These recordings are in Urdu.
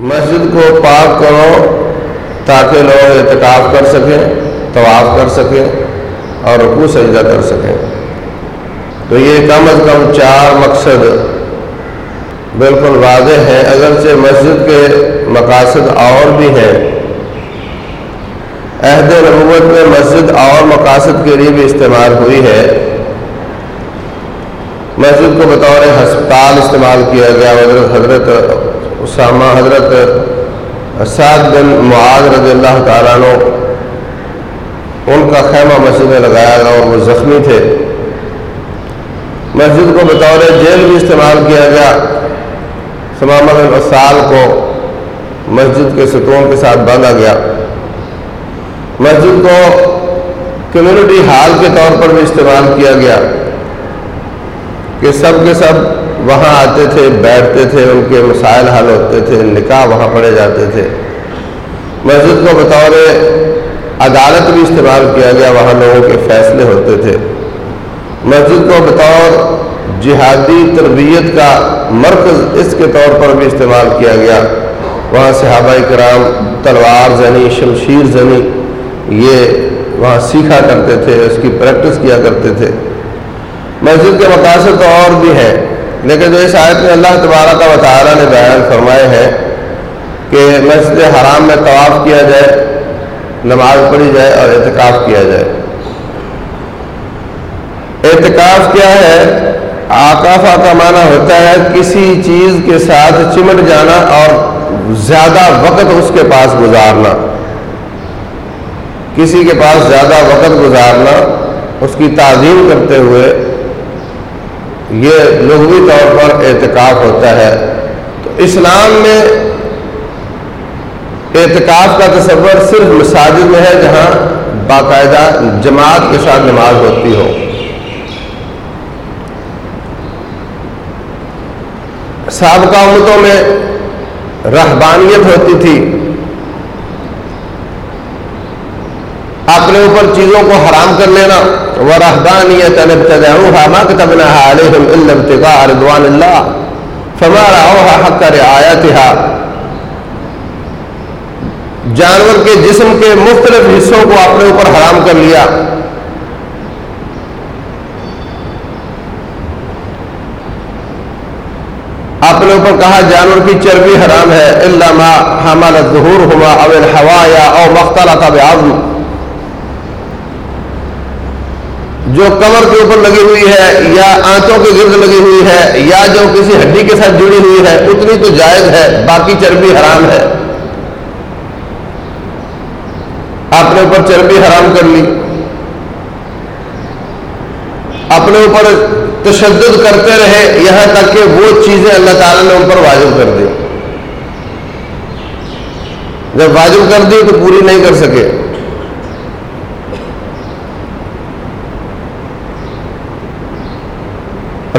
مسجد کو پاک کرو تاکہ لوگ اعتکاف کر سکیں، طواف کر سکیں اور رکوع سجدہ کر سکیں۔ تو یہ کم از کم چار مقصد بالکل واضح ہیں۔ اگرچہ مسجد کے مقاصد اور بھی ہیں۔ عہد نبوت میں مسجد اور مقاصد کے لیے بھی استعمال ہوئی ہے۔ مسجد کو بطور ہسپتال استعمال کیا گیا۔ حضرت حضرت اسامہ حضرت سعد بن معاذ رضی اللہ تعالیٰ عنہ، ان کا خیمہ مسجد میں لگایا گیا اور وہ زخمی تھے۔ مسجد کو بطور جیل بھی استعمال کیا گیا۔ سمامہ بن اسال کو مسجد کے ستون کے ساتھ باندھا گیا۔ مسجد کو کمیونٹی ہال کے طور پر بھی استعمال کیا گیا کہ سب کے سب وہاں آتے تھے، بیٹھتے تھے، ان کے مسائل حل ہوتے تھے، نکاح وہاں پڑھے جاتے تھے۔ مسجد کو بطور عدالت بھی استعمال کیا گیا، وہاں لوگوں کے فیصلے ہوتے تھے۔ مسجد کو بطور جہادی تربیت کا مرکز اس کے طور پر بھی استعمال کیا گیا۔ وہاں صحابہ کرام، تلوار زنی، شمشیر زنی، یہ وہاں سیکھا کرتے تھے، اس کی پریکٹس کیا کرتے تھے۔ مسجد کے مقاصد تو اور بھی ہیں۔ لیکن جو اس آیت میں اللہ تبارہ کا وطارہ نے بیان فرمائے ہیں کہ مسجد حرام میں طواف کیا جائے، نماز پڑھی جائے اور اعتکاف کیا جائے۔ اعتکاف کیا ہے؟ آکافہ کا معنی ہوتا ہے کسی چیز کے ساتھ چمٹ جانا اور زیادہ وقت اس کے پاس گزارنا۔ کسی کے پاس زیادہ وقت گزارنا، اس کی تعظیم کرتے ہوئے یہ لغوی طور پر اعتکاف ہوتا ہے۔ تو اسلام میں اعتکاف کا تصور صرف مساجد میں ہے جہاں باقاعدہ جماعت کے ساتھ نماز ہوتی ہو۔ سابقہ امتوں میں رہبانیت ہوتی تھی۔ اپنے اوپر چیزوں کو حرام کر لینا۔ وہ رحبانیت رضوان اللہ فما رعوها حق رعایتها جانور کے جسم کے مختلف حصوں کو اپنے اوپر حرام کر لیا۔ اپنے اوپر کہا، جانور کی چربی حرام ہے اللہ ما حمل ظہور ہما او الحوا یا او مختلط بعظم۔ جو کمر کے اوپر لگی ہوئی ہے، یا آنچوں کے گرد لگی ہوئی ہے، یا جو کسی ہڈی کے ساتھ جڑی ہوئی ہے، اتنی تو جائز ہے، باقی چربی حرام ہے۔ اپنے اوپر چربی حرام کر لی۔ اپنے اوپر تشدد کرتے رہے، یہاں تک کہ وہ چیزیں اللہ تعالیٰ نے ان پر واجب کر دی۔ جب واجب کر دی تو پوری نہیں کر سکے۔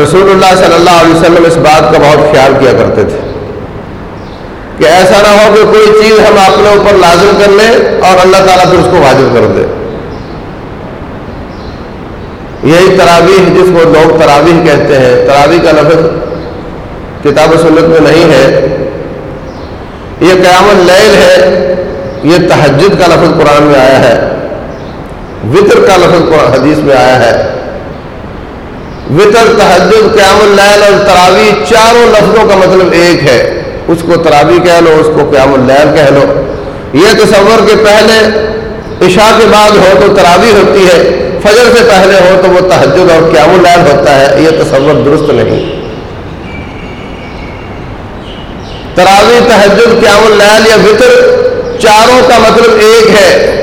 رسول اللہ صلی اللہ علیہ وسلم اس بات کا بہت خیال کیا کرتے تھے کہ ایسا نہ ہو کہ کوئی چیز ہم اپنے اوپر لازم کر لیں اور اللہ تعالیٰ پھر اس کو واجب کر دے۔ یہی تراویح جس کو لوگ تراویح کہتے ہیں، تراویح کا لفظ کتاب و سنت میں نہیں ہے۔ یہ قیام اللیل ہے، یہ تہجد کا لفظ قرآن میں آیا ہے، وطر کا لفظ حدیث میں آیا ہے۔ وطر تحجد قیام اللیل اور تراویح چاروں لفظوں کا مطلب ایک ہے۔ اس کو تراویح کہہ لو، اس کو قیام اللیل کہہ لو۔ یہ تصور کے پہلے عشاء کے بعد ہو تو تراویح ہوتی ہے، فجر سے پہلے ہو تو وہ تحجد اور قیام اللیل ہوتا ہے۔ یہ تصور درست نہیں۔ تراویح تحجد قیام اللیل یا وطر چاروں کا مطلب ایک ہے۔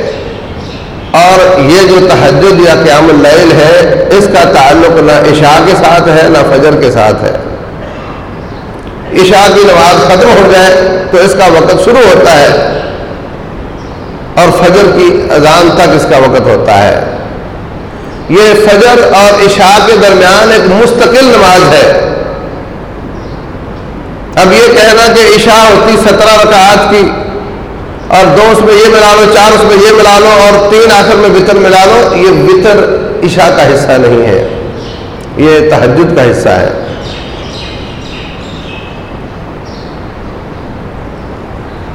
اور یہ جو تحجد یا قیام اللیل ہے، اس کا تعلق نہ عشاء کے ساتھ ہے، نہ فجر کے ساتھ ہے۔ عشاء کی نماز ختم ہو جائے تو اس کا وقت شروع ہوتا ہے اور فجر کی اذان تک اس کا وقت ہوتا ہے۔ یہ فجر اور عشاء کے درمیان ایک مستقل نماز ہے۔ اب یہ کہنا کہ عشاء ہوتی سترہ رکعات کی اور دو اس میں یہ ملا لو، چار اس میں یہ ملا لو اور تین آخر میں وطر ملا لو، یہ وطر عشاء کا حصہ نہیں ہے۔ یہ تحجد کا حصہ ہے۔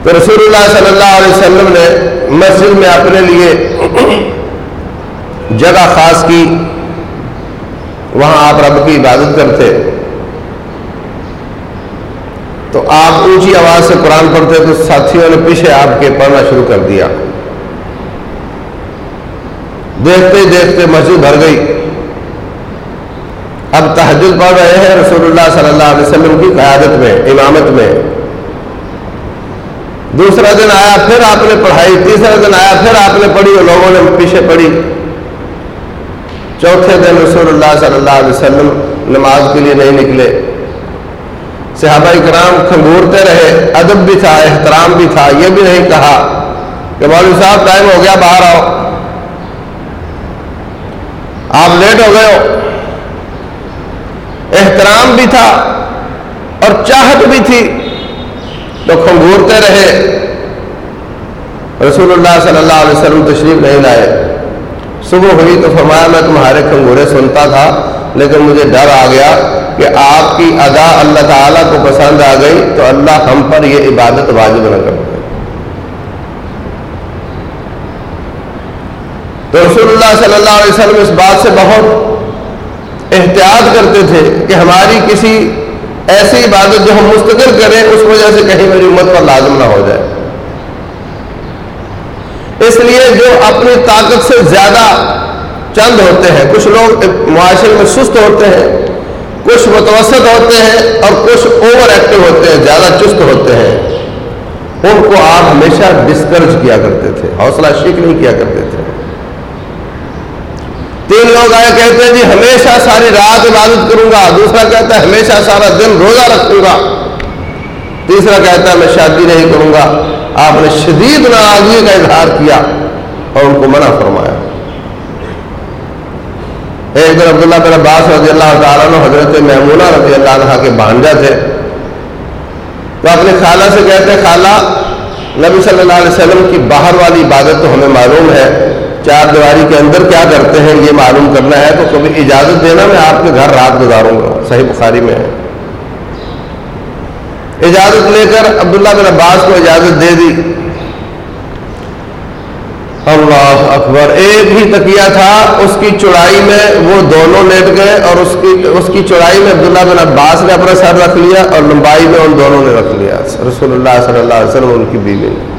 تو رسول اللہ صلی اللہ علیہ وسلم نے مسجد میں اپنے لیے جگہ خاص کی۔ وہاں آپ رب کی عبادت کرتے۔ تو آپ اونچی آواز سے قرآن پڑھتے تو ساتھیوں نے پیچھے آپ کے پڑھنا شروع کر دیا۔ دیکھتے دیکھتے مسجد بھر گئی۔ اب تحجد پڑھ رہے ہیں رسول اللہ صلی اللہ علیہ وسلم کی قیادت میں، امامت میں۔ دوسرا دن آیا، پھر آپ نے پڑھائی۔ تیسرا دن آیا، پھر آپ نے پڑھی اور لوگوں نے پیچھے پڑھی۔ چوتھے دن رسول اللہ صلی اللہ علیہ وسلم نماز کے لیے نہیں نکلے۔ صحابہ کرام کھنگورتے رہے، ادب بھی تھا، احترام بھی تھا، یہ بھی نہیں کہا کہ مولوی صاحب ٹائم ہو گیا، باہر آؤ۔ آپ لیٹ ہو گئے ہو۔ احترام بھی تھا اور چاہت بھی تھی۔ تو کھنگورتے رہے۔ رسول اللہ صلی اللہ علیہ وسلم تشریف نہیں لائے۔ صبح ہوئی تو فرمایا، میں تمہارے کھنگورے سنتا تھا۔ لیکن مجھے ڈر آ گیا کہ آپ کی ادا اللہ تعالیٰ کو پسند آ گئی تو اللہ ہم پر یہ عبادت واجب نہ کر تو رسول اللہ صلی اللہ علیہ وسلم اس بات سے بہت احتیاط کرتے تھے کہ ہماری کسی ایسی عبادت جو ہم مستقل کریں، اس وجہ سے کہیں میری امت پر لازم نہ ہو جائے۔ اس لیے جو اپنی طاقت سے زیادہ چند ہوتے ہیں، کچھ لوگ معاشرے میں سست ہوتے ہیں، کچھ متوسط ہوتے ہیں اور کچھ اوور ایکٹیو ہوتے ہیں، زیادہ چست ہوتے ہیں۔ ان کو آپ ہمیشہ ڈسکرج کیا کرتے تھے، حوصلہ شیک نہیں کیا کرتے تھے۔ تین لوگ آئے، کہتے ہیں جی ہمیشہ ساری رات عبادت کروں گا، دوسرا کہتا ہے، ہمیشہ سارا دن روزہ رکھوں گا۔ تیسرا کہتا ہے، میں شادی نہیں کروں گا۔ آپ نے شدید ناراضگی کا اظہار کیا اور ان کو منع فرمایا۔ ایک دن عبداللہ بن عباس رضی اللہ تعالیٰ نے حضرت محمونہ رضی اللہ عنہ کے بانجا تھے۔ تو اپنے خالہ سے کہتے خالہ، نبی صلی اللہ علیہ وسلم کی باہر والی عبادت تو ہمیں معلوم ہے۔ چار دیواری کے اندر کیا کرتے ہیں، یہ معلوم کرنا ہے۔ تو کبھی اجازت دینا، میں آپ کے گھر رات گزاروں گا۔ صحیح بخاری میں ہے۔ اجازت لے کر عبداللہ بن عباس کو اجازت دے دی۔ اللہ اکبر۔ ایک ہی تکیہ تھا، اس کی چڑائی میں وہ دونوں لیٹ گئے اور اس کی اس کی چڑائی میں عبداللہ بن عباس نے اپنا سر رکھ لیا اور لمبائی میں ان دونوں نے رکھ لیا۔ رسول اللہ صلی اللہ علیہ وسلم، ان کی بیوی نے۔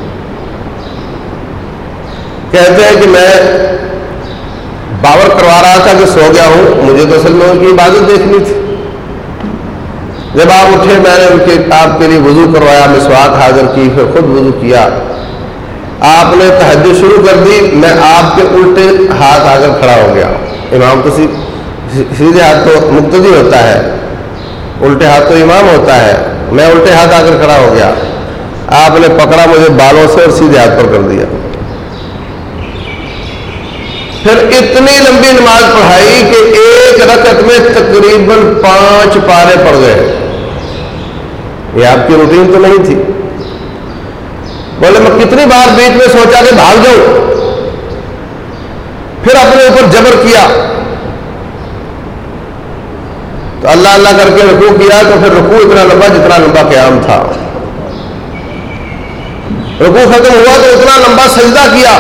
کہتے ہیں کہ میں باور کروا رہا تھا کہ سو گیا ہوں، مجھے تو اصل میں ان کی عبادت دیکھنی تھی۔ جب آپ اٹھے، میں نے ان کے آپ کے لیے وضو کروایا، مسواک حاضر کی، پھر خود وضو کیا۔ آپ نے تحجد شروع کر دی، میں آپ کے الٹے ہاتھ آ کر کھڑا ہو گیا۔ امام تو سیدھے ہاتھ تو مقتدی ہوتا ہے۔ الٹے ہاتھ تو امام ہوتا ہے۔ میں الٹے ہاتھ آ کر کھڑا ہو گیا۔ آپ نے پکڑا مجھے بالوں سے اور سیدھے ہاتھ پر کر دیا۔ پھر اتنی لمبی نماز پڑھائی کہ ایک رکعت میں تقریباً پانچ پارے پڑ گئے۔ یہ آپ کی روٹین تو نہیں تھی۔ بولے میں کتنی بار بیچ میں سوچا کہ بھاگ جاؤں پھر اپنے اوپر جبر کیا۔ تو اللہ اللہ کر کے رکوع کیا تو پھر رکوع اتنا لمبا جتنا لمبا قیام تھا۔ رکوع ختم ہوا تو اتنا لمبا سجدہ کیا۔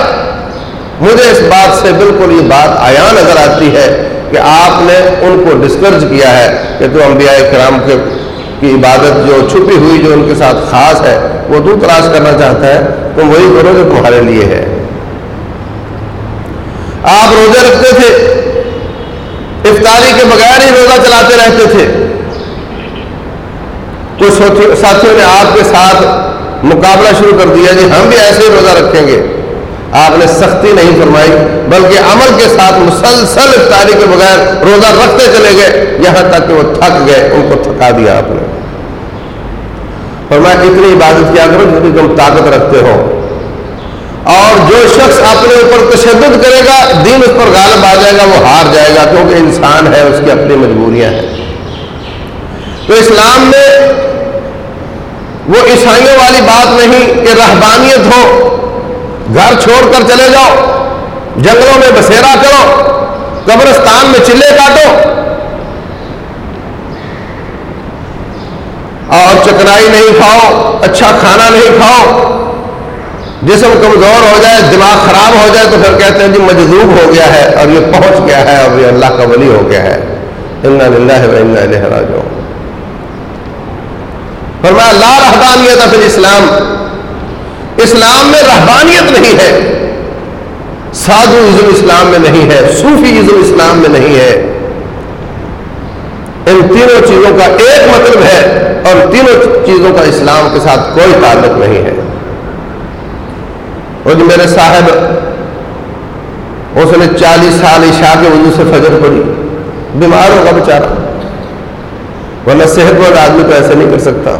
مجھے اس بات سے بالکل یہ بات آیا نظر آتی ہے کہ آپ نے ان کو ڈسکرج کیا ہے کہ تو انبیاء کرام کے کی عبادت جو چھپی ہوئی جو ان کے ساتھ خاص ہے، وہ تو تلاش کرنا چاہتا ہے، تم وہی کرو جو تمہارے لیے ہے۔ آپ روزے رکھتے تھے، افطاری کے بغیر ہی روزہ چلاتے رہتے تھے۔ کچھ ساتھیوں نے آپ کے ساتھ مقابلہ شروع کر دیا جی ہم بھی ایسے ہی روزہ رکھیں گے۔ آپ نے سختی نہیں فرمائی، بلکہ عمل کے ساتھ مسلسل افطاری کے بغیر روزہ رکھتے چلے گئے۔ یہاں تک کہ وہ تھک گئے، ان کو تھکا دیا آپ نے۔ فرمایا اتنی عبادت کیا کرو جتنی تم طاقت رکھتے ہو۔ اور جو شخص اپنے اوپر تشدد کرے گا، دین اس پر غالب آ جائے گا، وہ ہار جائے گا، کیونکہ انسان ہے، اس کی اپنی مجبوریاں ہیں۔ تو اسلام میں وہ عیسائیوں والی بات نہیں کہ رہبانیت ہو۔ گھر چھوڑ کر چلے جاؤ، جنگلوں میں بسیرا کرو، قبرستان میں چلے کاٹو۔ اور چکنائی نہیں کھاؤ اچھا کھانا نہیں کھاؤ۔ جسم کمزور ہو جائے، دماغ خراب ہو جائے تو پھر کہتے ہیں جی مجذوب ہو گیا ہے اور یہ پہنچ گیا ہے اور یہ اللہ کا ولی ہو گیا ہے۔ فرمایا، لا رحبانیت پھر اسلام اسلام میں رحبانیت نہیں ہے۔ سادو ازم اسلام میں نہیں ہے، صوفی ازم اسلام میں نہیں ہے۔ ان تینوں چیزوں کا ایک مطلب ہے اور تینوں چیزوں کا اسلام کے ساتھ کوئی تعلق نہیں ہے۔ وہ جو میرے صاحب اس نے چالیس سال عشاء کے وضو سے فجر پڑی، بیمار ہوگا بیچارہ۔ ورنہ صحت مند آدمی تو ایسے نہیں کر سکتا۔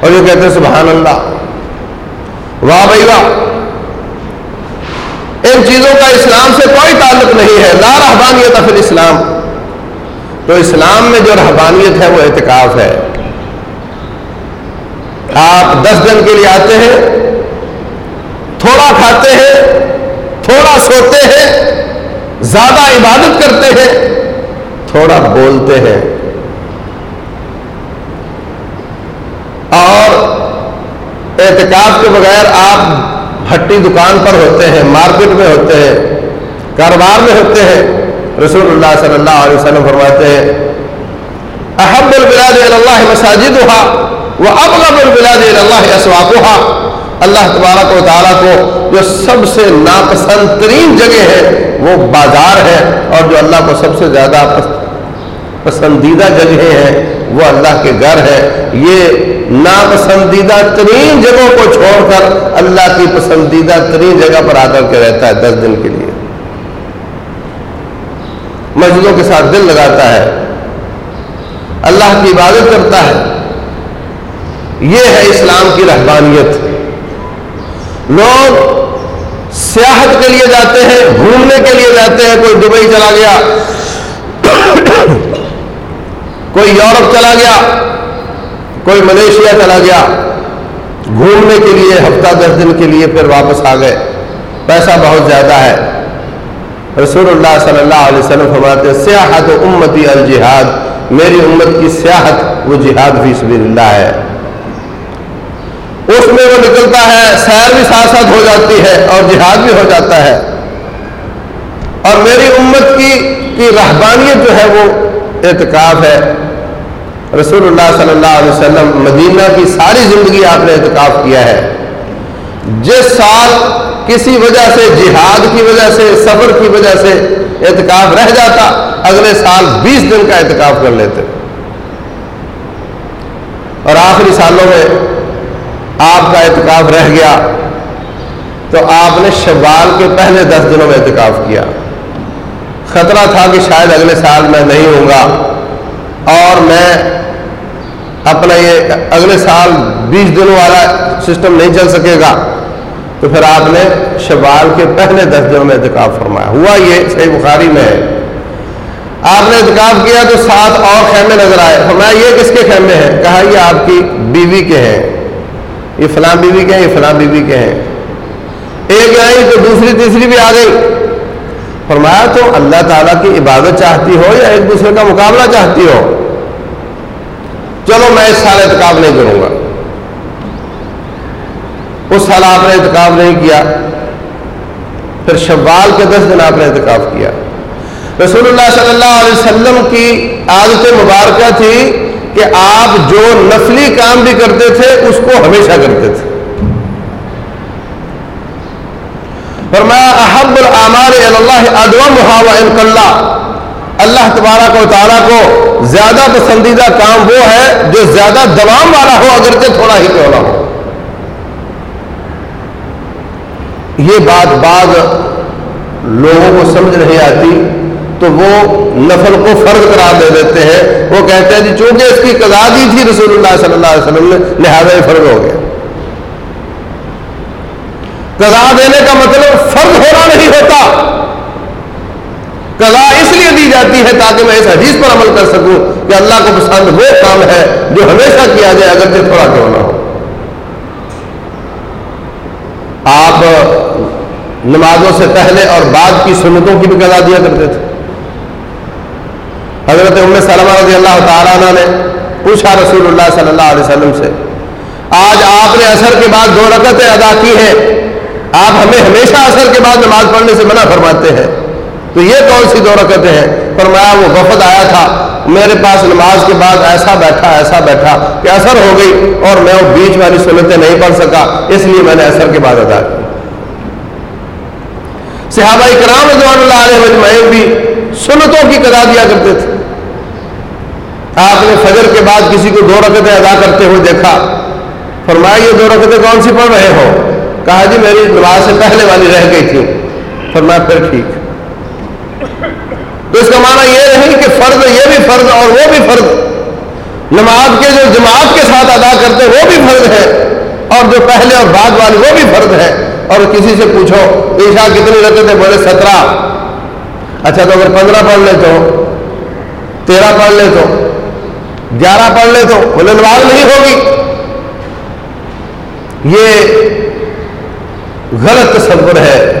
اور یہ کہتے ہیں، سبحان اللہ واہ بھائی واہ۔ ان چیزوں کا اسلام سے کوئی تعلق نہیں ہے۔ لا رحبانیت پھر اسلام تو اسلام میں جو رحبانیت ہے وہ اعتکاف ہے۔ آپ دس دن کے لیے آتے ہیں، تھوڑا کھاتے ہیں، تھوڑا سوتے ہیں، زیادہ عبادت کرتے ہیں، تھوڑا بولتے ہیں اور احتکاب کے بغیر آپ ہٹی دکان پر ہوتے ہیں، مارکیٹ میں ہوتے ہیں، کاروبار میں ہوتے ہیں۔ رسول اللہ صلی اللہ علیہ وسلم فرماتے ہیں، احب البلاد اللہ مساجد ہوا وہ اب البلاد اللہ اسواقہ اللہ تبارک و تعالیٰ کو جو سب سے ناپسند ترین جگہ ہے، وہ بازار ہے اور جو اللہ کو سب سے زیادہ پسندیدہ جگہ ہے وہ اللہ کے گھر ہے، یہ ناپسندیدہ ترین جگہوں کو چھوڑ کر اللہ کی پسندیدہ ترین جگہ پر آ کر کے رہتا ہے دس دن کے لیے۔ مسجدوں کے ساتھ دل لگاتا ہے۔ اللہ کی عبادت کرتا ہے۔ یہ ہے اسلام کی رحبانیت لوگ سیاحت کے لیے جاتے ہیں، گھومنے کے لیے جاتے ہیں، کوئی دبئی چلا گیا۔ کوئی یورپ چلا گیا، کوئی ملیشیا چلا گیا، گھومنے کے لیے، ہفتہ دس دن کے لیے پھر واپس آ گئے۔ پیسہ بہت زیادہ ہے۔ رسول اللہ صلی اللہ علیہ وسلم فرماتے سیاحت امتی الجہاد، میری امت کی سیاحت وہ جہاد فی سبیل اللہ ہے۔ اس میں وہ نکلتا ہے، سیر بھی ساتھ ساتھ ہو جاتی ہے اور جہاد بھی ہو جاتا ہے۔ اور میری امت کی کی رہبانیت جو ہے وہ اعتکاف ہے۔ رسول اللہ صلی اللہ علیہ وسلم مدینہ کی ساری زندگی آپ نے اعتکاف کیا ہے۔ جس سال کسی وجہ سے، جہاد کی وجہ سے، سفر کی وجہ سے اعتکاف رہ جاتا، اگلے سال بیس دن کا اعتکاف کر لیتے۔ اور آخری سالوں میں آپ کا اعتکاف رہ گیا۔ تو آپ نے شوال کے پہلے دس دنوں میں اعتکاف کیا۔ خطرہ تھا کہ شاید اگلے سال میں نہیں ہوں گا۔ اور میں اپنا یہ اگلے سال بیس دنوں والا سسٹم نہیں چل سکے گا۔ تو پھر آپ نے شوال کے پہلے دس دنوں میں اعتکاف فرمایا۔ ہوا یہ صحیح بخاری میں ہے۔ آپ نے اعتکاف کیا تو سات اور خیمے نظر آئے۔ فرمایا، یہ کس کے خیمے ہیں؟ کہا، یہ آپ کی بیوی کے ہیں۔ یہ فلاں بیوی کے ہیں، یہ فلاں بیوی کے ہیں۔ ایک آئی تو دوسری، تیسری بھی آ گئی۔ فرمایا، تو اللہ تعالیٰ کی عبادت چاہتی ہو یا ایک دوسرے کا مقابلہ چاہتی ہو؟ چلو میں اس سال اعتکاب نہیں کروں گا۔ اس سال آپ نے اعتکاب نہیں کیا۔ پھر شوال کے دس دن آپ نے اعتکاب کیا۔ رسول اللہ صلی اللہ علیہ وسلم کی عادت مبارکہ تھی کہ آپ جو نفلی کام بھی کرتے تھے، اس کو ہمیشہ کرتے تھے۔ فرمایا، احب العمار اللہ ادوم اللہ اللہ تبارہ کو تعالیٰ کو زیادہ پسندیدہ کام وہ ہے جو زیادہ دوام والا ہو اگرچہ تھوڑا ہی کیوں نہ ہو۔ یہ بات بعض لوگوں کو سمجھ نہیں آتی، تو وہ نفل کو فرض قرار دے دیتے ہیں۔ وہ کہتے ہیں جی چونکہ اس کی قضا دی تھی رسول اللہ صلی اللہ علیہ وسلم نے، لہٰذا یہ فرض ہو گیا۔ قضا دینے کا مطلب فرض ہونا نہیں ہوتا۔ قضا اس لیے دی جاتی ہے تاکہ میں اس حدیث پر عمل کر سکوں کہ اللہ کو پسند وہ کام ہے جو ہمیشہ کیا جائے اگر جو تھوڑا کیوں نہ ہو۔ آپ نمازوں سے پہلے اور بعد کی سنتوں کی بھی قضا دیا کرتے تھے۔ حضرت ام سلمہ رضی اللہ تعالیٰ عنہ نے پوچھا رسول اللہ صلی اللہ علیہ وسلم سے، آج آپ نے اثر کے بعد دو رکعتیں ادا کی ہیں، آپ ہمیں ہمیشہ اثر کے بعد نماز پڑھنے سے منع فرماتے ہیں۔ تو یہ کون سی دو رکعتیں ہیں؟ فرمایا وہ وفد آیا تھا۔ میرے پاس نماز کے بعد ایسا بیٹھا ایسا بیٹھا کہ اثر ہو گئی اور میں وہ بیچ والی سنتیں نہیں پڑھ سکا، اس لیے میں نے اثر کے بعد ادا کی صحابہ کرام رضوان اللہ علیہ مجمعین بھی سنتوں کی قضا دیا کرتے تھے۔ آپ نے فجر کے بعد کسی کو دو رکعتیں ادا کرتے ہوئے دیکھا۔ فرمایا یہ دو رکعتیں کون سی پڑھ رہے ہو؟ کہا جی میری نماز سے پہلے والی رہ گئی تھی۔ فرمایا پھر ٹھیک۔ تو اس کا معنی یہ نہیں کہ فرض یہ بھی فرض اور وہ بھی فرض۔ نماز کے جو جماعت کے ساتھ ادا کرتے وہ بھی فرض ہے اور جو پہلے اور بعد والی وہ بھی فرض ہے اور کسی سے پوچھو، عشاء کتنی رکھتے تھے بولے؟ سترہ۔ اچھا تو اگر پندرہ پڑھ لے تو تیرہ پڑھ لے تو گیارہ پڑھ لے تو بولے نماز نہیں ہوگی۔ یہ غلط تصور ہے۔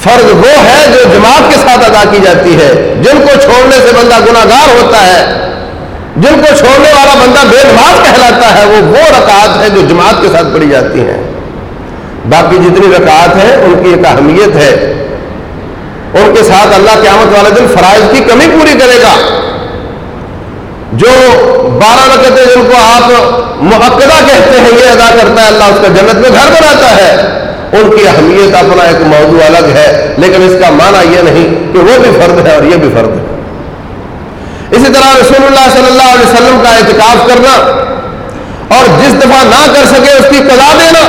فرض وہ جماعت کے ساتھ ادا کی جاتی ہے۔ جن کو چھوڑنے سے بندہ گناگار ہوتا ہے، جن کو چھوڑنے والا بندہ بے نماز کہلاتا ہے، وہ وہ رکعت ہے جو جماعت کے ساتھ پڑھی جاتی ہیں۔ باقی جتنی رکعت ہیں، ان کی ایک اہمیت ہے۔ ان کے ساتھ اللہ قیامت والے دن فرائض کی کمی پوری کرے گا۔ جو بارہ رکعتیں جن کو آپ محقدہ کہتے ہیں، یہ ادا کرتا ہے، اللہ اس کا جنت میں گھر بناتا ہے۔ ان کی اہمیت اپنا ایک موضوع الگ ہے، لیکن اس کا معنی یہ نہیں کہ وہ بھی فرد ہے اور یہ بھی فرد ہے۔ اسی طرح رسول اللہ صلی اللہ علیہ وسلم کا اعتکاف کرنا اور جس دفعہ نہ کر سکے اس کی قضا دینا،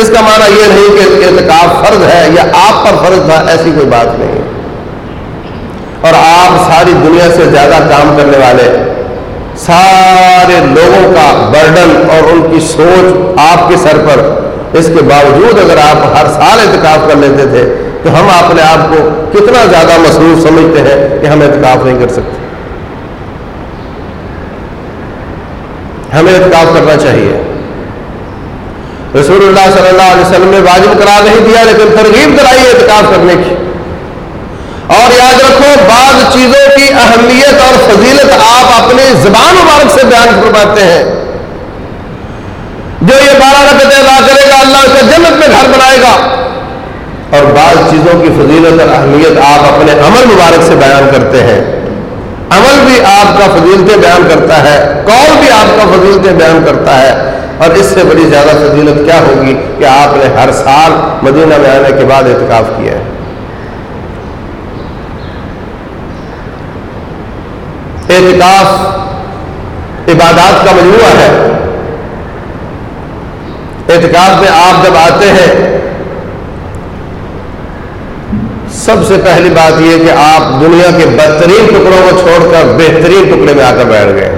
اس کا معنی یہ نہیں کہ اعتکاف فرض ہے یا آپ پر فرض تھا، ایسی کوئی بات نہیں۔ اور آپ ساری دنیا سے زیادہ کام کرنے والے، سارے لوگوں کا برڈن اور ان کی سوچ آپ کے سر پر اس کے باوجود اگر آپ ہر سال اعتکاف کر لیتے تھے تو ہم اپنے آپ کو کتنا زیادہ مصروف سمجھتے ہیں کہ ہم اعتکاف نہیں کر سکتے۔ ہمیں اعتکاف کرنا چاہیے۔ رسول اللہ صلی اللہ علیہ وسلم نے واجب قرار نہیں دیا لیکن ترغیب کرائی اعتکاف کرنے کی۔ اور یاد رکھو، بعض چیزوں کی اہمیت اور فضیلت آپ اپنی زبان مبارک سے بیان کرواتے ہیں۔ جو یہ بارہ رکعتیں ادا کرے گا، اللہ کا جنت میں گھر بنائے گا۔ اور بعض چیزوں کی فضیلت اور اہمیت آپ اپنے عمل مبارک سے بیان کرتے ہیں۔ عمل بھی آپ کا فضیلتیں بیان کرتا ہے، قول بھی آپ کا فضیلتیں بیان کرتا ہے۔ اور اس سے بڑی زیادہ فضیلت کیا ہوگی کہ آپ نے ہر سال مدینہ میں آنے کے بعد اعتکاف کیا ہے۔ اعتکاف عبادات کا مجموعہ ہے۔ اعتکاف میں آپ جب آتے ہیں، سب سے پہلی بات یہ کہ آپ دنیا کے بدترین ٹکڑوں کو چھوڑ کر بہترین ٹکڑے میں آ کر بیٹھ گئے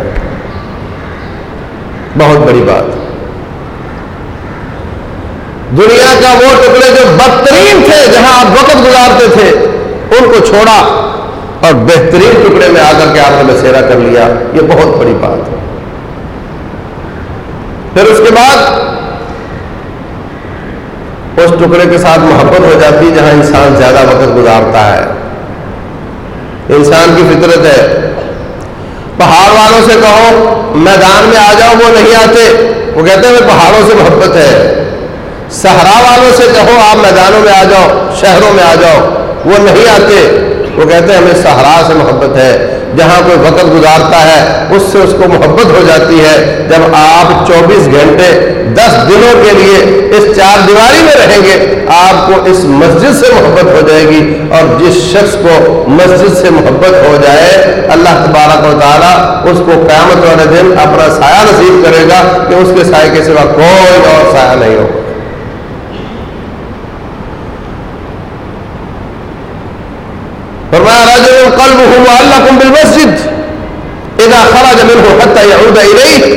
بہت بڑی بات۔ دنیا کا وہ ٹکڑے جو بدترین تھے، جہاں آپ وقت گزارتے تھے، ان کو چھوڑا اور بہترین ٹکڑے میں آ کر کے آپ نے بسیرا کر لیا۔ یہ بہت بڑی بات ہے۔ پھر اس کے بعد اس ٹکڑے کے ساتھ محبت ہو جاتی جہاں انسان زیادہ وقت گزارتا ہے۔ انسان کی فطرت ہے۔ پہاڑ والوں سے کہو، میدان میں آ جاؤ، وہ نہیں آتے۔ وہ کہتے ہیں پہاڑوں سے محبت ہے۔ صحرا والوں سے کہو، آپ میدانوں میں آ جاؤ، شہروں میں آ جاؤ، وہ نہیں آتے۔ وہ کہتے ہیں ہمیں صحرا سے محبت ہے، جہاں کوئی وقت گزارتا ہے، اس سے اس کو محبت ہو جاتی ہے۔ جب آپ چوبیس گھنٹے، دس دنوں کے لیے اس چار دیواری میں رہیں گے، آپ کو اس مسجد سے محبت ہو جائے گی۔ اور جس شخص کو مسجد سے محبت ہو جائے، اللہ تبارک و تعالیٰ اس کو قیامت والے دن اپنا سایہ نصیب کرے گا کہ اس کے سائے کے سوا کوئی اور سایہ نہیں ہوگا۔ فرمایا رجل قلبه معلق بالمسجد. اذا خرج منه حتى يعود اليه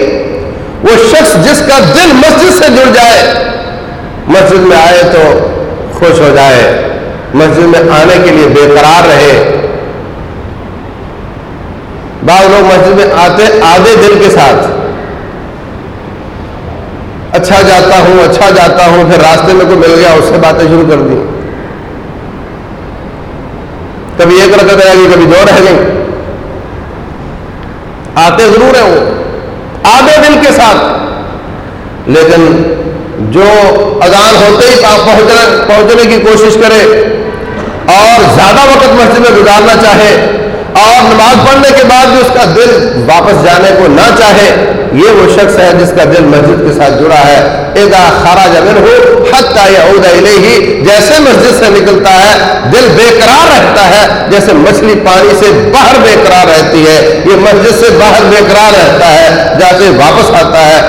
وہ شخص جس کا دل مسجد سے جڑ جائے، مسجد میں آئے تو خوش ہو جائے، مسجد میں آنے کے لیے بے قرار رہے۔ بعض لوگ مسجد میں آتے آدھے دل کے ساتھ۔ اچھا جاتا ہوں اچھا جاتا ہوں، پھر راستے میں کوئی مل گیا، اس سے باتیں شروع کر دی کبھی ایک رکعت رہ گئی کبھی دو رہ گئی آتے ضرور ہیں وہ، آدھے دل کے ساتھ۔ لیکن جو اذان ہوتے ہی پہنچنے کی کوشش کرے اور زیادہ وقت مسجد میں گزارنا چاہے اور نماز پڑھنے کے بعد بھی اس کا دل واپس جانے کو نہ چاہے، یہ وہ شخص ہے جس کا دل مسجد کے ساتھ جڑا ہے۔ ادا خارا جمن ہو حت ہی جیسے مسجد سے نکلتا ہے، دل بے قرار رہتا ہے، جیسے مچھلی پانی سے باہر بے قرار رہتی ہے۔ یہ مسجد سے باہر بے قرار رہتا ہے جیسے واپس آتا ہے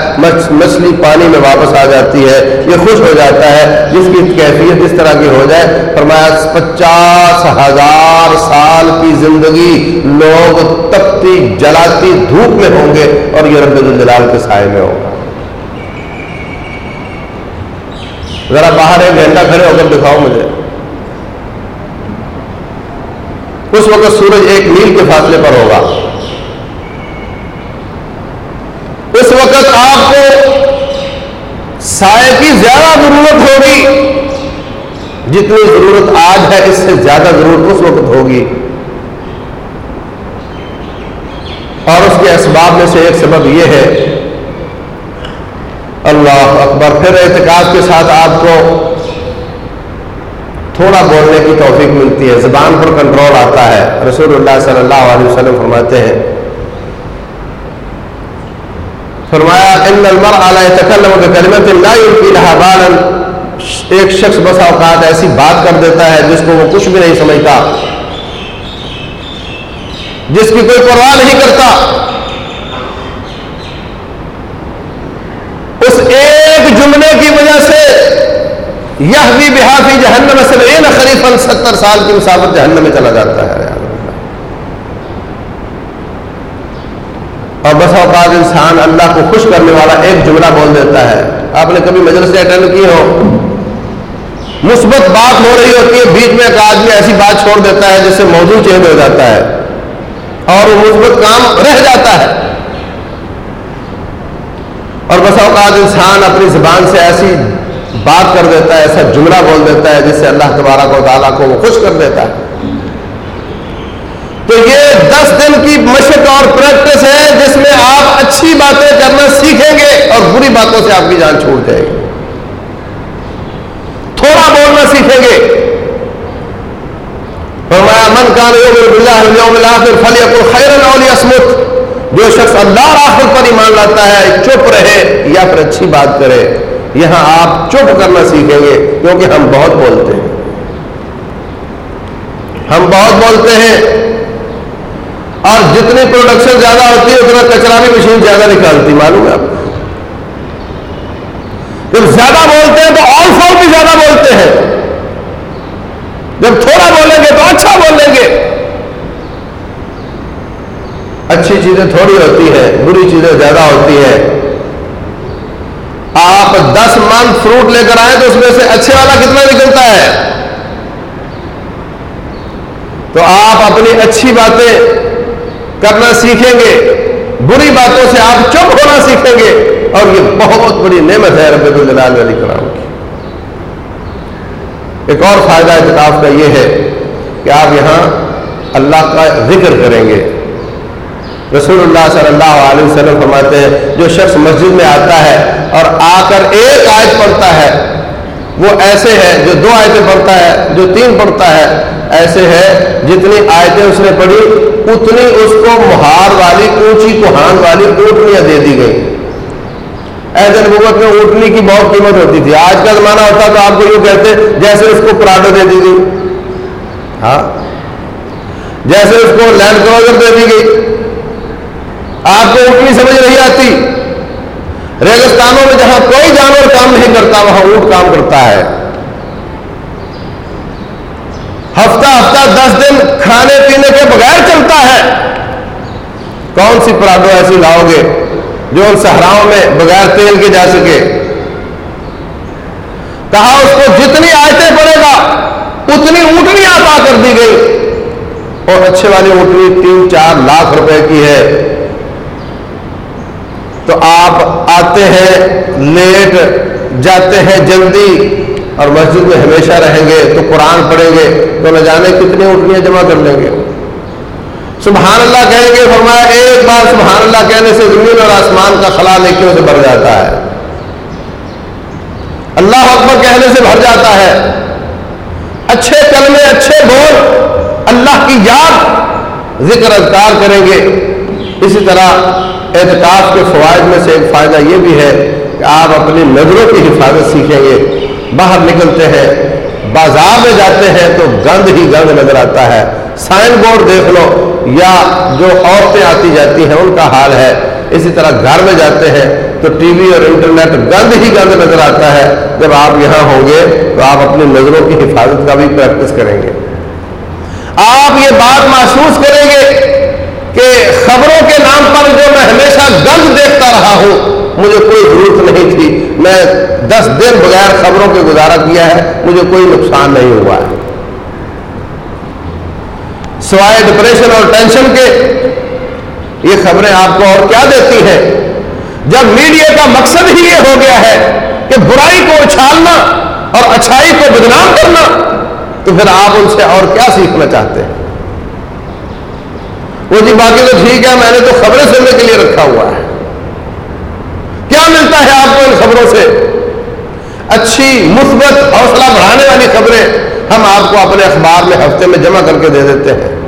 مچھلی پانی میں واپس آ جاتی ہے۔ یہ خوش ہو جاتا ہے، جس کی کیفیت اس طرح کی ہو جائے۔ فرمایا، پچاس ہزار سال کی زندگی لوگ تپتی، جلاتی، دھوپ میں ہوں گے اور یہ رب الجلال کے سائے میں ہوگا۔ ذرا باہر ایک گھنٹہ کھڑے ہو کر دکھاؤ مجھے۔ اس وقت سورج ایک میل کے فاصلے پر ہوگا۔ اس وقت آپ کو سائے کی زیادہ ضرورت ہوگی۔ جتنی ضرورت آج ہے، اس سے زیادہ ضرورت اس وقت ہوگی۔ اور اس کے اسباب میں سے ایک سبب یہ ہے، اللہ اکبر۔ پھر اعتقاد کے ساتھ آپ کو تھوڑا بولنے کی توفیق ملتی ہے۔ زبان پر کنٹرول آتا ہے۔ رسول اللہ صلی اللہ علیہ وسلم فرماتے ہیں، فرمایا، ان المر اعلی تکلم کلمت اللہ بالا ایک شخص بسا اوقات ایسی بات کر دیتا ہے جس کو وہ کچھ بھی نہیں سمجھتا۔ جس کی کوئی پرواہ نہیں کرتا۔ اس ایک جملے کی وجہ سے یہ بھی بحافی جہنم سے این خریفن ستر سال کی مسافت جہنم میں چلا جاتا ہے۔ اور بس اوقات انسان اللہ کو خوش کرنے والا ایک جملہ بول دیتا ہے۔ آپ نے کبھی مجلس اٹینڈ کی ہو؟ مثبت بات ہو رہی ہوتی ہے، بیچ میں ایک آدمی ایسی بات چھوڑ دیتا ہے جس سے موضوع چینج ہو جاتا ہے۔ اور وہ مثبت کام رہ جاتا ہے۔ اور بس اوقات انسان اپنی زبان سے ایسی بات کر دیتا ہے، ایسا جملہ بول دیتا ہے جس سے اللہ تبارک و تعالیٰ کو وہ خوش کر دیتا ہے۔ تو یہ دس دن کی مشق اور پریکٹس ہے، جس میں آپ اچھی باتیں کرنا سیکھیں گے اور بری باتوں سے آپ کی جان چھوٹ جائے گی۔ تھوڑا بولنا سیکھیں گے۔ من کان یوم الاخر فلیقل خیرا او لیصمت جو شخص اللہ آخر پر ایمان لاتا ہے، چپ رہے یا پھر اچھی بات کرے، یہاں آپ چپ کرنا سیکھیں گے، کیونکہ ہم بہت بولتے ہیں۔ ہم بہت بولتے ہیں، اور جتنی پروڈکشن زیادہ ہوتی ہے، اتنا کچرا بھی مشین زیادہ نکالتی، معلوم ہے آپ جب زیادہ بولتے ہیں تو آل فور بھی زیادہ بولتے ہیں۔ جب تھوڑا بولیں گے تو اچھا بولیں گے۔ اچھی چیزیں تھوڑی ہوتی ہیں، بری چیزیں زیادہ ہوتی ہیں۔ آپ دس من فروٹ لے کر آئے تو اس میں سے اچھے والا کتنا نکلتا ہے؟ تو آپ اپنی اچھی باتیں کرنا سیکھیں گے، بری باتوں سے آپ چپ ہونا سیکھیں گے۔ اور یہ بہت بڑی نعمت ہے رب الجلال علی کرام کی۔ ایک اور فائدہ اعتکاف کا یہ ہے کہ آپ یہاں اللہ کا ذکر کریں گے۔ رسول اللہ صلی اللہ علیہ وسلم فرماتے ہیں، جو شخص مسجد میں آتا ہے اور آ کر ایک آیت پڑھتا ہے، وہ ایسے ہے جو دو آیتیں پڑھتا ہے، جو تین پڑھتا ہے، ایسے ہے جتنی آیتیں اس نے پڑھی، اتنی اس کو مہار والی، اونچی کوہان والی، اونٹنیاں دے دی گئی ایسے نبوت میں اونٹنی کی بہت قیمت ہوتی تھی۔ آج کا زمانہ ہوتا تو آپ کو یوں کہتے جیسے اس کو پراڈو دے دی گئی۔ ہاں؟ جیسے اس کو لینڈ کروزر دے دی گئی۔ آپ کو اونٹنی سمجھ نہیں آتی۔ ریگستانوں میں جہاں کوئی جانور کام نہیں کرتا، وہاں اونٹ کام کرتا ہے۔ ہفتہ ہفتہ دس دن کھانے پینے کے بغیر چلتا ہے۔ کون سی پراڈو ایسی لاؤ گے؟ جو ان صحراؤں میں بغیر تیل کے جا سکے۔ کہا اس کو جتنی آیتیں پڑے گا، اتنی اونٹنی عطا کر دی گئی۔ اور اچھے والی اونٹنی تین چار لاکھ روپے کی ہے۔ تو آپ آتے ہیں، لیٹ جاتے ہیں جلدی۔ اور مسجد میں ہمیشہ رہیں گے تو قرآن پڑھیں گے۔ تو نہ جانے کتنی اونٹنیاں جمع کر لیں گے۔ سبحان اللہ کہیں گے فرمایا، ایک بار سبحان اللہ کہنے سے زمین اور آسمان کا خلا نیکیوں سے بھر جاتا ہے۔ اللہ اکبر کہنے سے بھر جاتا ہے۔ اچھے کلمے، اچھے بول اللہ کی یاد ذکر اذکار کریں گے۔ اسی طرح اعتکاف کے فوائد میں سے ایک فائدہ یہ بھی ہے کہ آپ اپنی نظروں کی حفاظت سیکھیں گے۔ باہر نکلتے ہیں، بازار میں جاتے ہیں تو گند ہی گند نظر آتا ہے۔ سائن بورڈ دیکھ لو، یا جو عورتیں آتی جاتی ہیں، ان کا حال ہے۔ اسی طرح گھر میں جاتے ہیں تو ٹی وی اور انٹرنیٹ گند ہی گند نظر آتا ہے۔ جب آپ یہاں ہوں گے تو آپ اپنی نظروں کی حفاظت کا بھی پریکٹس کریں گے۔ آپ یہ بات محسوس کریں گے کہ خبروں کے نام پر جو میں ہمیشہ گند دیکھتا رہا ہوں، مجھے کوئی ضرورت نہیں تھی۔ میں دس دن بغیر خبروں کے گزارا کیا ہے، مجھے کوئی نقصان نہیں ہوا ہے۔ سوائے ڈپریشن اور ٹینشن کے، یہ خبریں آپ کو اور کیا دیتی ہیں؟ جب میڈیا کا مقصد ہی یہ ہو گیا ہے کہ برائی کو اچھالنا اور اچھائی کو بدنام کرنا، تو پھر آپ ان سے اور کیا سیکھنا چاہتے ہیں؟ وہ جی باقی تو ٹھیک ہے، میں نے تو خبریں سننے کے لیے رکھا ہوا ہے۔ کیا ملتا ہے آپ کو ان خبروں سے؟ اچھی، مثبت حوصلہ بڑھانے والی خبریں ہم آپ کو اپنے اخبار میں ہفتے میں جمع کر کے دے دیتے ہیں۔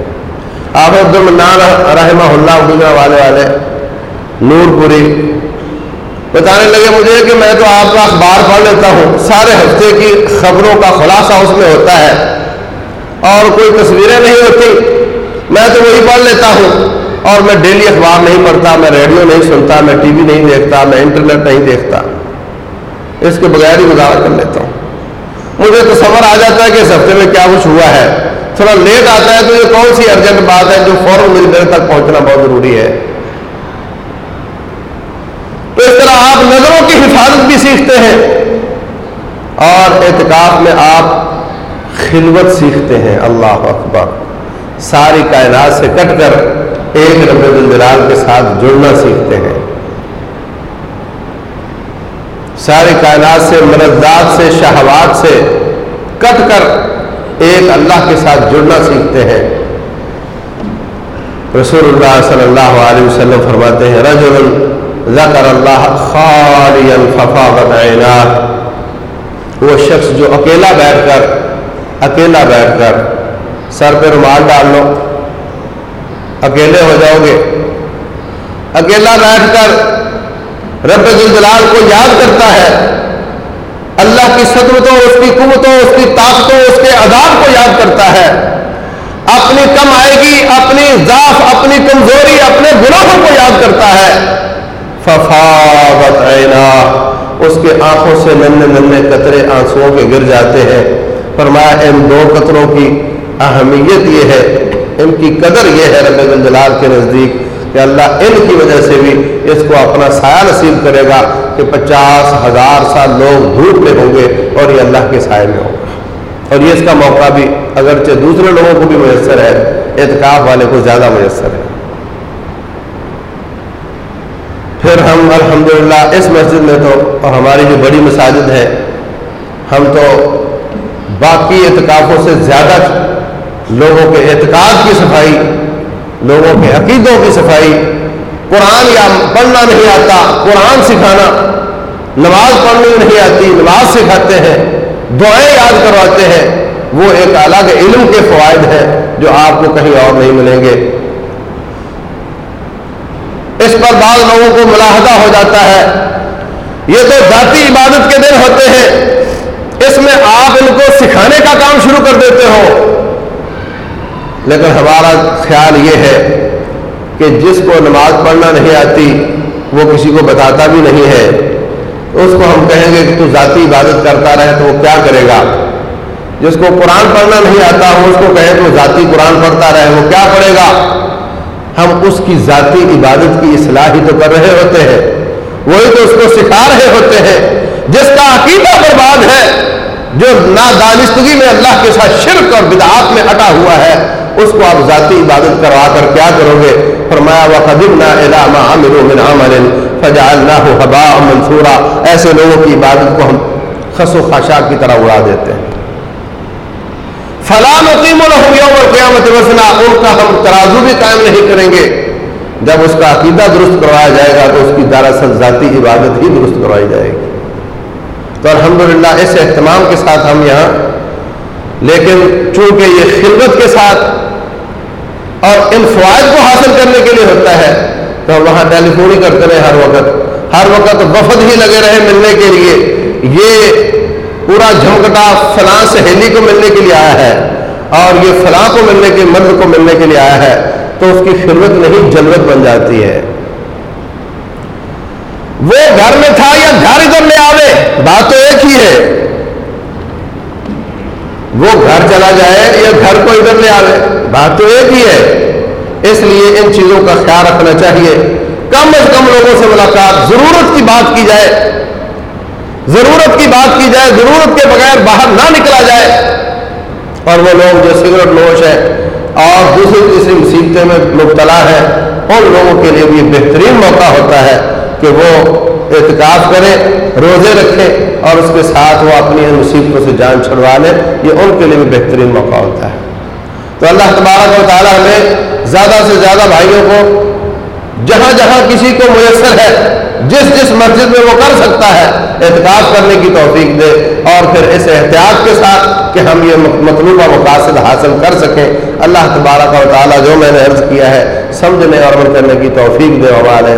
آپ عبد المنان رحمہ اللہ گزرا والے والے نور پوری بتانے لگے مجھے کہ میں تو آپ کا اخبار پڑھ لیتا ہوں۔ سارے ہفتے کی خبروں کا خلاصہ اس میں ہوتا ہے اور کوئی تصویریں نہیں ہوتی۔ میں تو وہی پڑھ لیتا ہوں اور میں ڈیلی اخبار نہیں پڑھتا، میں ریڈیو نہیں سنتا، میں ٹی وی نہیں دیکھتا، میں انٹرنیٹ نہیں دیکھتا۔ اس کے بغیر ہی گزارا کر لیتا ہوں۔ مجھے تو آ جاتا ہے کہ اس ہفتے میں کیا کچھ ہوا ہے۔ تھوڑا لیٹ آتا ہے تو یہ کون سی ارجنٹ بات ہے جو فوراً مجھے میرے تک پہنچنا بہت ضروری ہے؟ تو اس طرح آپ نظروں کی حفاظت بھی سیکھتے ہیں اور اعتکاف میں آپ خلوت سیکھتے ہیں، اللہ اکبر۔ ساری کائنات سے کٹ کر ایک رب الجلال کے ساتھ جڑنا سیکھتے ہیں۔ ساری کائنات سے مردات سے، شہوات سے کٹ کر ایک اللہ کے ساتھ جڑنا سیکھتے ہیں۔ رسول اللہ صلی اللہ علیہ وسلم فرماتے ہیں، رجل ذکر اللہ خالیا ففاضت عیناہ وہ شخص جو اکیلا بیٹھ کر، اکیلا بیٹھ کر سر پہ رومال ڈال لو، اکیلے ہو جاؤ گے۔ اکیلا بیٹھ کر رب الجلال کو یاد کرتا ہے۔ اللہ کی صدرتوں اس کی قوتوں، اس کی طاقتوں، اس کے عذاب کو یاد کرتا ہے۔ اپنی کم آئے گی اپنی ضعف، اپنی کمزوری، اپنے گناہوں کو یاد کرتا ہے۔ ففاوت عینا اس کے آنکھوں سے ننے ننے قطرے آنسوؤں کے گر جاتے ہیں۔ فرمایا، ان دو قطروں کی اہمیت یہ ہے۔ ان کی قدر یہ ہے رب الجلال کے نزدیک۔ کہ اللہ ان کی وجہ سے بھی اس کو اپنا سایہ نصیب کرے گا کہ پچاس ہزار سال لوگ دھوپ میں ہوں گے اور یہ اللہ کے سائے میں ہوں گے۔ اور یہ اس کا موقع بھی اگرچہ دوسرے لوگوں کو بھی میسر ہے، اعتکاف والے کو زیادہ میسر ہے۔ پھر ہم الحمدللہ اس مسجد میں تو، اور ہماری جو بڑی مساجد ہے، ہم تو باقی اعتکافوں سے زیادہ لوگوں کے اعتقاد کی صفائی لوگوں کے عقیدوں کی صفائی، قرآن یا پڑھنا نہیں آتا، قرآن سکھانا، نماز پڑھنی نہیں آتی، نماز سکھاتے ہیں، دعائیں یاد کرواتے ہیں، وہ ایک الگ علم کے فوائد ہیں جو آپ کو کہیں اور نہیں ملیں گے۔ اس پر بعض لوگوں کو ملاحدہ ہو جاتا ہے۔ یہ تو ذاتی عبادت کے دن ہوتے ہیں۔ اس میں آپ ان کو سکھانے کا کام شروع کر دیتے ہو۔ لیکن ہمارا خیال یہ ہے کہ جس کو نماز پڑھنا نہیں آتی، وہ کسی کو بتاتا بھی نہیں ہے۔ اس کو ہم کہیں گے کہ تو ذاتی عبادت کرتا رہے تو وہ کیا کرے گا؟ جس کو قرآن پڑھنا نہیں آتا ہو اس کو کہیں کہ وہ ذاتی قرآن پڑھتا رہے، وہ کیا پڑھے گا؟ ہم اس کی ذاتی عبادت کی اصلاح ہی تو کر رہے ہوتے ہیں۔ وہی تو اس کو سکھا رہے ہوتے ہیں۔ جس کا عقیدہ برباد ہے جو نادانستگی میں اللہ کے ساتھ شرک اور بدعات میں اٹا ہوا ہے، اس کو آپ ذاتی عبادت کروا کر کیا کرو گے؟ فرمایا منصورا ایسے لوگوں کی عبادت کو ہم خس و خاشا کی طرح اڑا دیتے ہیں۔ فلاں نقیم الحم اور قیامت وسنا ان کا ہم ترازو بھی قائم نہیں کریں گے۔ جب اس کا عقیدہ درست کروایا جائے گا تو اس کی دراصل ذاتی عبادت ہی درست کروائی جائے گی۔ تو الحمدللہ اس اہتمام کے ساتھ ہم یہاں، لیکن چونکہ یہ خلوت کے ساتھ اور ان فوائد کو حاصل کرنے کے لیے ہوتا ہے، تو ہم وہاں ٹیلی فون ہی کرتے رہے ہر وقت۔ ہر وقت وفد ہی لگے رہے ملنے کے لیے۔ یہ پورا جھمکٹا فلاں سہیلی کو ملنے کے لیے آیا ہے اور یہ فلاں کو ملنے کے، مرد کو ملنے کے لیے آیا ہے۔ تو اس کی خلوت نہیں جلوت بن جاتی ہے۔ وہ گھر میں تھا یا گھر ادھر لے آوے؟ بات تو ایک ہی ہے۔ وہ گھر چلا جائے یا گھر کو ادھر لے آوے؟ بات تو ایک ہی ہے۔ اس لیے ان چیزوں کا خیال رکھنا چاہیے۔ کم از کم لوگوں سے ملاقات ضرورت کی بات کی جائے۔ ضرورت کی بات کی جائے، ضرورت کے بغیر باہر نہ نکلا جائے۔ اور وہ لوگ جو سگریٹ نوش ہے اور دوسری تیسری مصیبتیں میں مبتلا ہے ان لوگوں کے لیے بھی بہترین موقع ہوتا ہے۔ کہ وہ احتکاف کریں روزے رکھیں اور اس کے ساتھ وہ اپنی ان مصیبتوں سے جان چھڑوا لیں یہ ان کے لیے بھی بہترین موقع ہوتا ہے۔ تو اللہ تبارک و تعالیٰ ہمیں زیادہ سے زیادہ بھائیوں کو، جہاں جہاں کسی کو میسر ہے، جس جس مسجد میں وہ کر سکتا ہے احتکاب کرنے کی توفیق دے اور پھر اس احتیاط کے ساتھ کہ ہم یہ مطلوبہ مقاصد حاصل کر سکیں۔ اللہ تبارک و تعالیٰ جو میں نے عرض کیا ہے، سمجھنے اور عمل کرنے کی توفیق دے ہمارے